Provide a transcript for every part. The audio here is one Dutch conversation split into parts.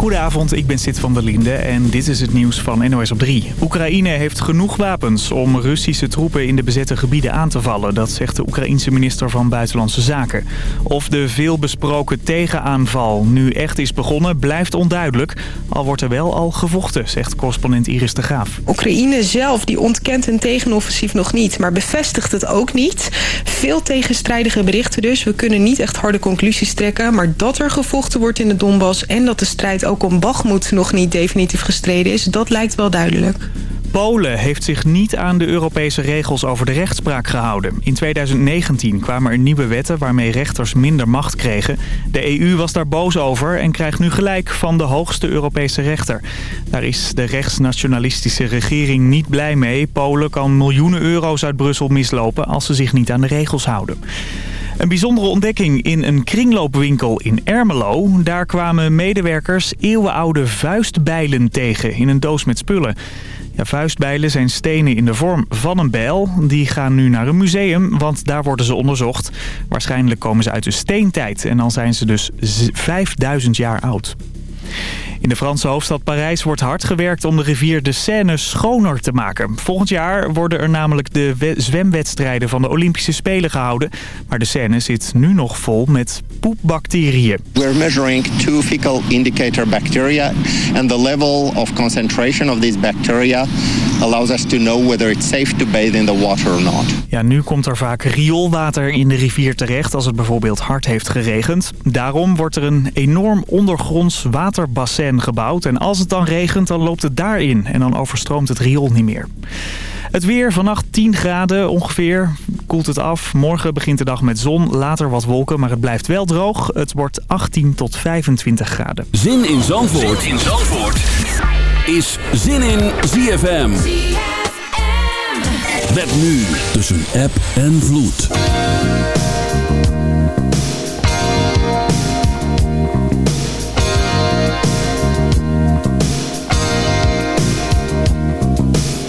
Goedenavond, ik ben Sid van der Linde en dit is het nieuws van NOS op 3. Oekraïne heeft genoeg wapens om Russische troepen in de bezette gebieden aan te vallen. Dat zegt de Oekraïense minister van Buitenlandse Zaken. Of de veelbesproken tegenaanval nu echt is begonnen blijft onduidelijk. Al wordt er wel al gevochten, zegt correspondent Iris de Graaf. Oekraïne zelf die ontkent een tegenoffensief nog niet, maar bevestigt het ook niet. Veel tegenstrijdige berichten dus. We kunnen niet echt harde conclusies trekken, maar dat er gevochten wordt in de Donbass en dat de strijd ook om Bachmoed nog niet definitief gestreden is, dat lijkt wel duidelijk. Polen heeft zich niet aan de Europese regels over de rechtspraak gehouden. In 2019 kwamen er nieuwe wetten waarmee rechters minder macht kregen. De EU was daar boos over en krijgt nu gelijk van de hoogste Europese rechter. Daar is de rechtsnationalistische regering niet blij mee. Polen kan miljoenen euro's uit Brussel mislopen als ze zich niet aan de regels houden. Een bijzondere ontdekking in een kringloopwinkel in Ermelo. Daar kwamen medewerkers eeuwenoude vuistbijlen tegen in een doos met spullen. Ja, vuistbijlen zijn stenen in de vorm van een bijl. Die gaan nu naar een museum, want daar worden ze onderzocht. Waarschijnlijk komen ze uit de steentijd en dan zijn ze dus 5000 jaar oud. In de Franse hoofdstad Parijs wordt hard gewerkt om de rivier de Seine schoner te maken. Volgend jaar worden er namelijk de zwemwedstrijden van de Olympische Spelen gehouden. Maar de Seine zit nu nog vol met poepbacteriën. We're measuring two fecal indicator bacteria and the level of concentration of these bacteria allows us to know whether it's safe to bathe in the water or not. Ja, nu komt er vaak rioolwater in de rivier terecht als het bijvoorbeeld hard heeft geregend. Daarom wordt er een enorm ondergronds waterbassin gebouwd en als het dan regent dan loopt het daarin en dan overstroomt het riool niet meer. Het weer vannacht 10 graden ongeveer. Koelt het af. Morgen begint de dag met zon. Later wat wolken, maar het blijft wel droog. Het wordt 18 tot 25 graden. Zin in Zandvoort, zin in Zandvoort. is Zin in ZFM. Met nu tussen app en vloed.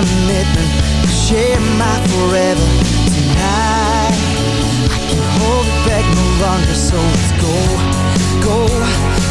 commitment to share my forever tonight. I can hold it back no longer, so let's go, go.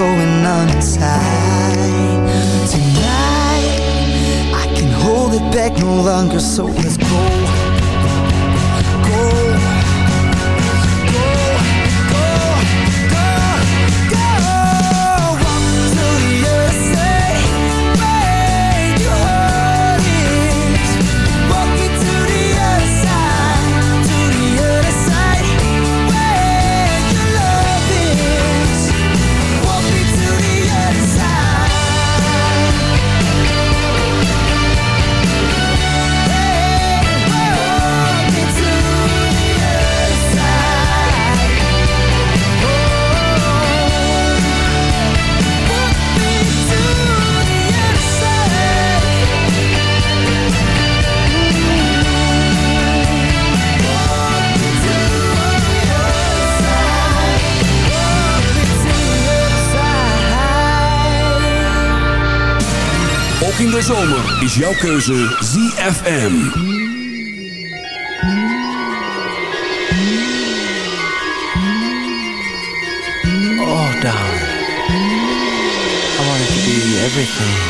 going on inside. Tonight, I can hold it back no longer So let's de zomer is jouw keuze ZFM. Oh, darling. I wanted to be everything.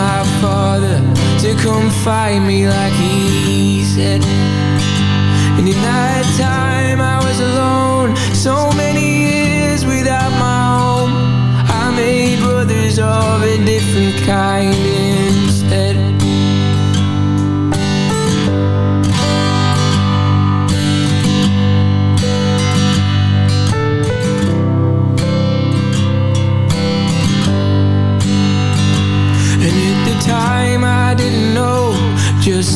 My father to come find me like he said. And in that time I was alone. So many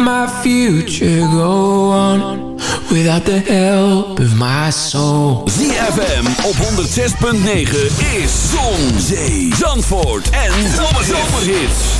my future go on Without the help of my soul ZFM op 106.9 is Zon, Zee, Zandvoort en Zomerhits.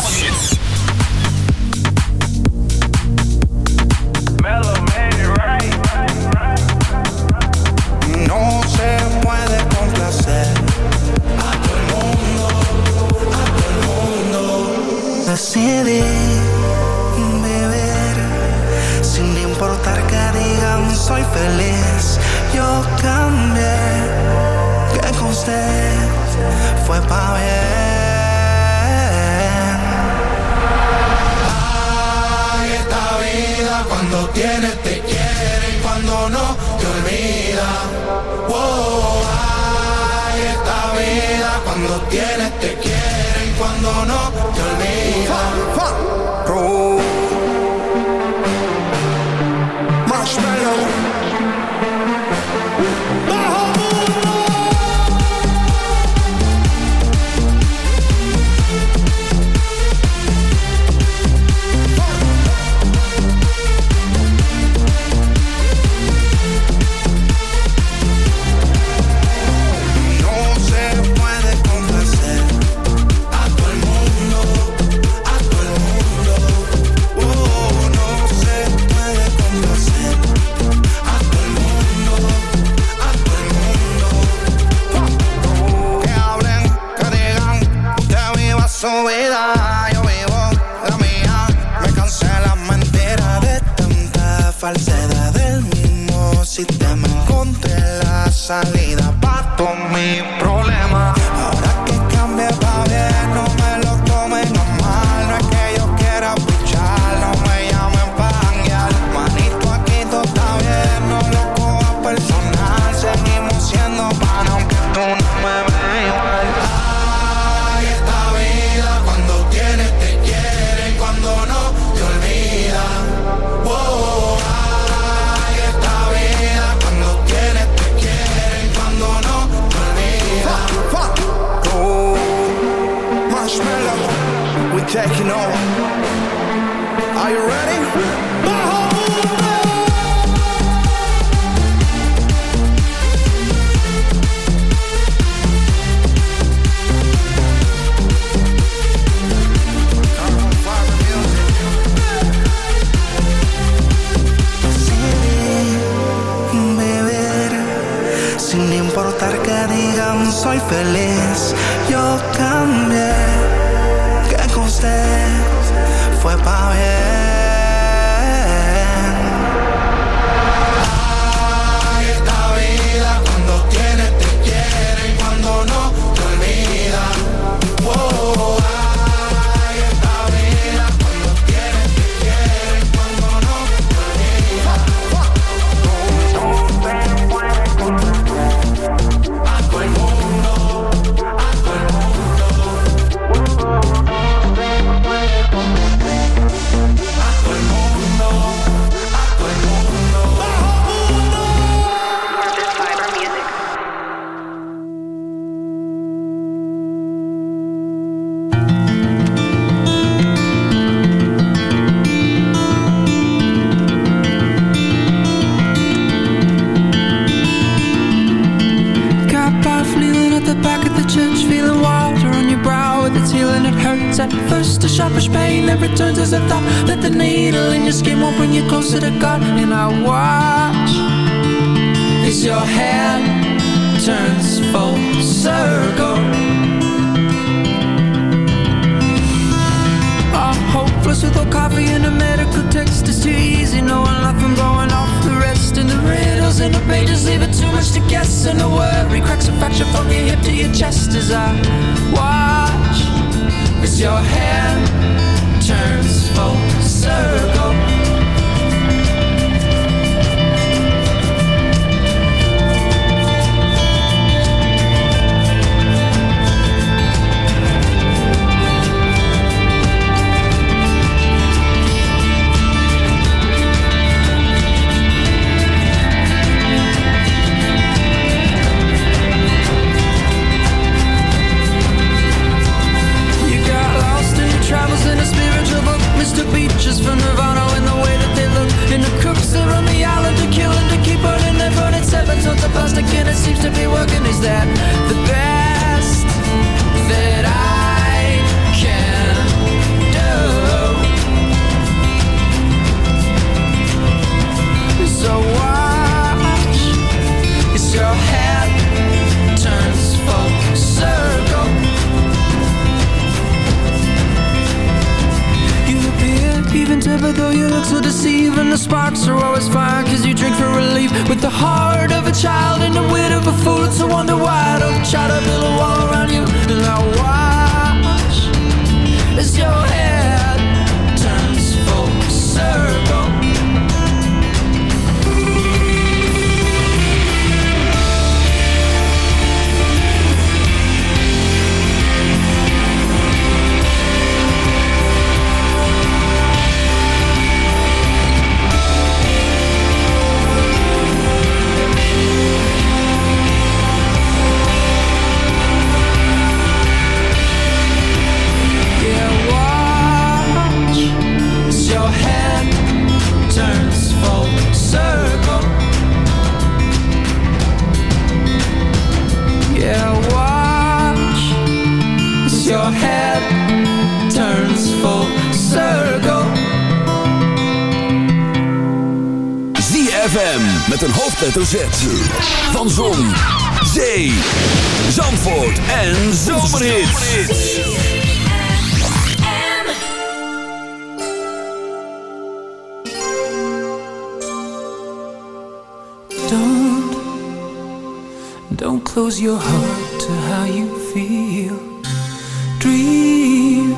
cuando tienes te quiero feliz. Yo también. guess and a worry cracks a fracture from your hip to your chest as I watch as your hand turns full circle. ZFM met een hoofdletter Z. Van Zon, Zee, Zandvoort en Zomerhits. Don't, don't close your heart to how you feel. Dream,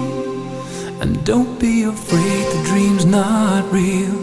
and don't be afraid the dream's not real.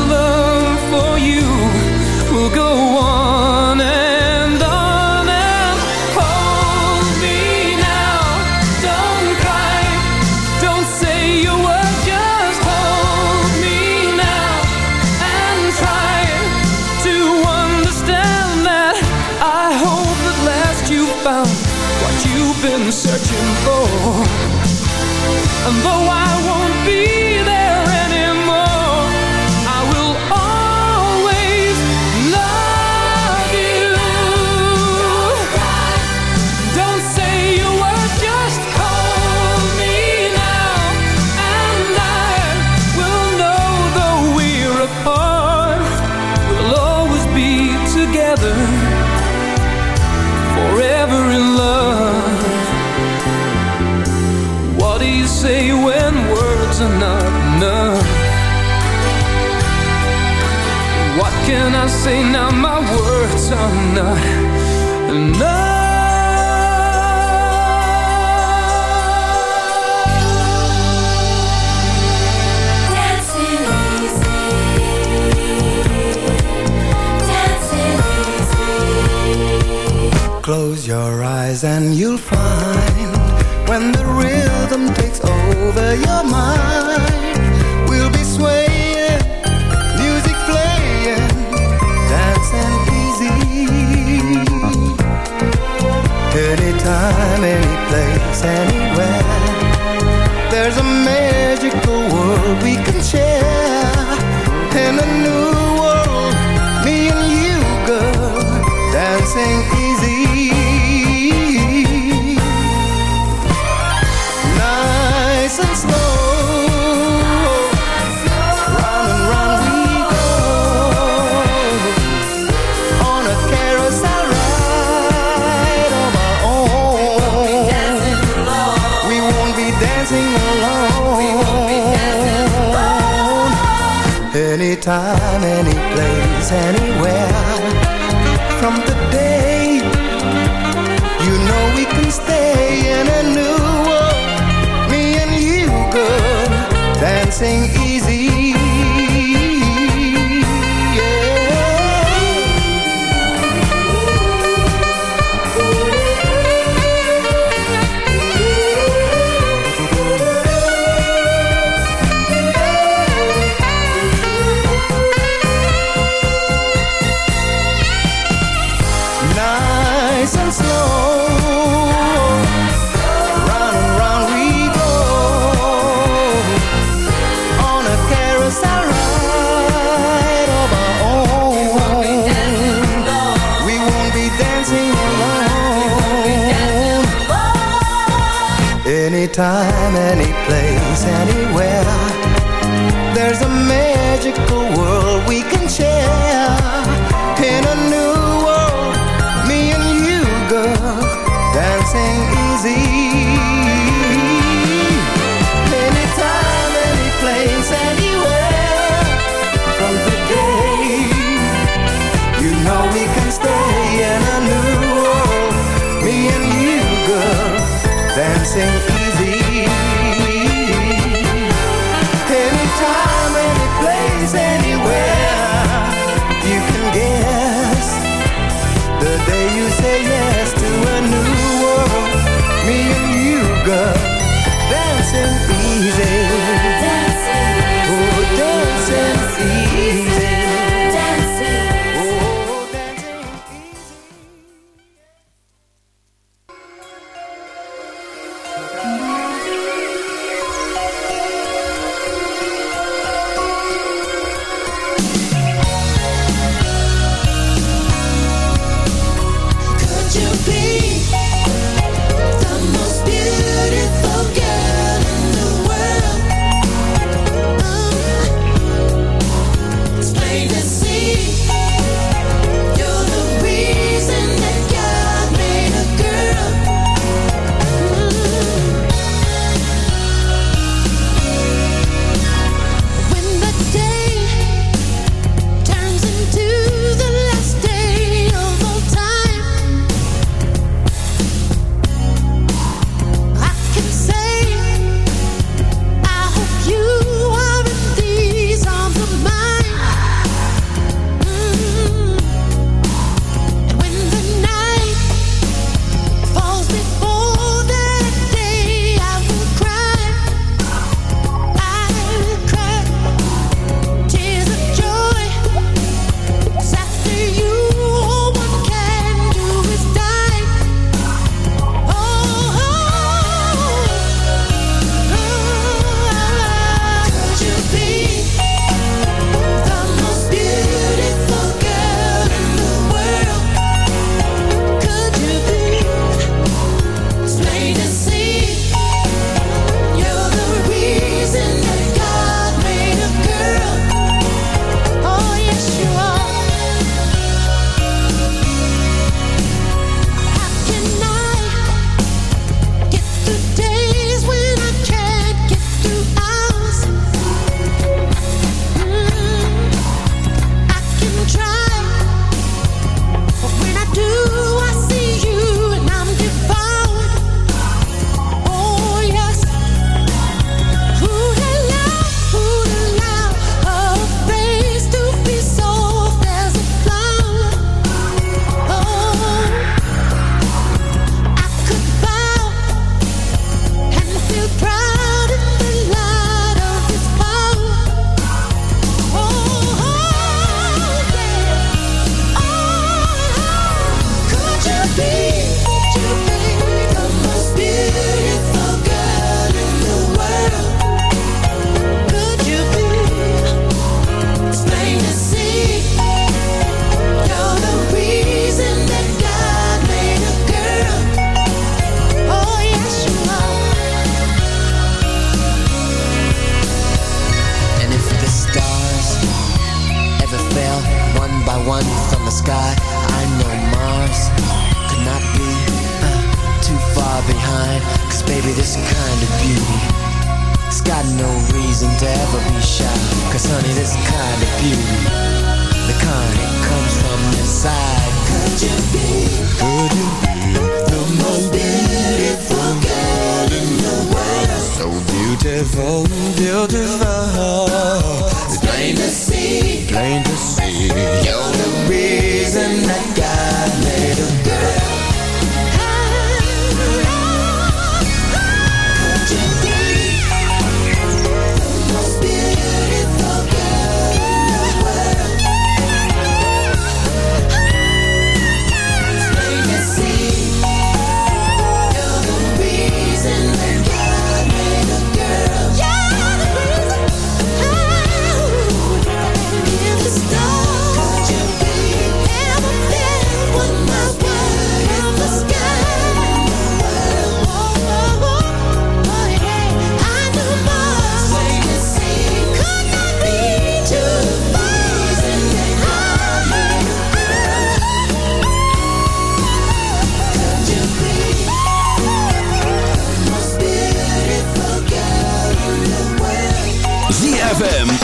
go enough. Close your eyes and you'll find when the rhythm takes over your mind, we'll be swaying, and dancing easy. Beautiful, beautiful. It's plain to see. Plain to see. You're the reason I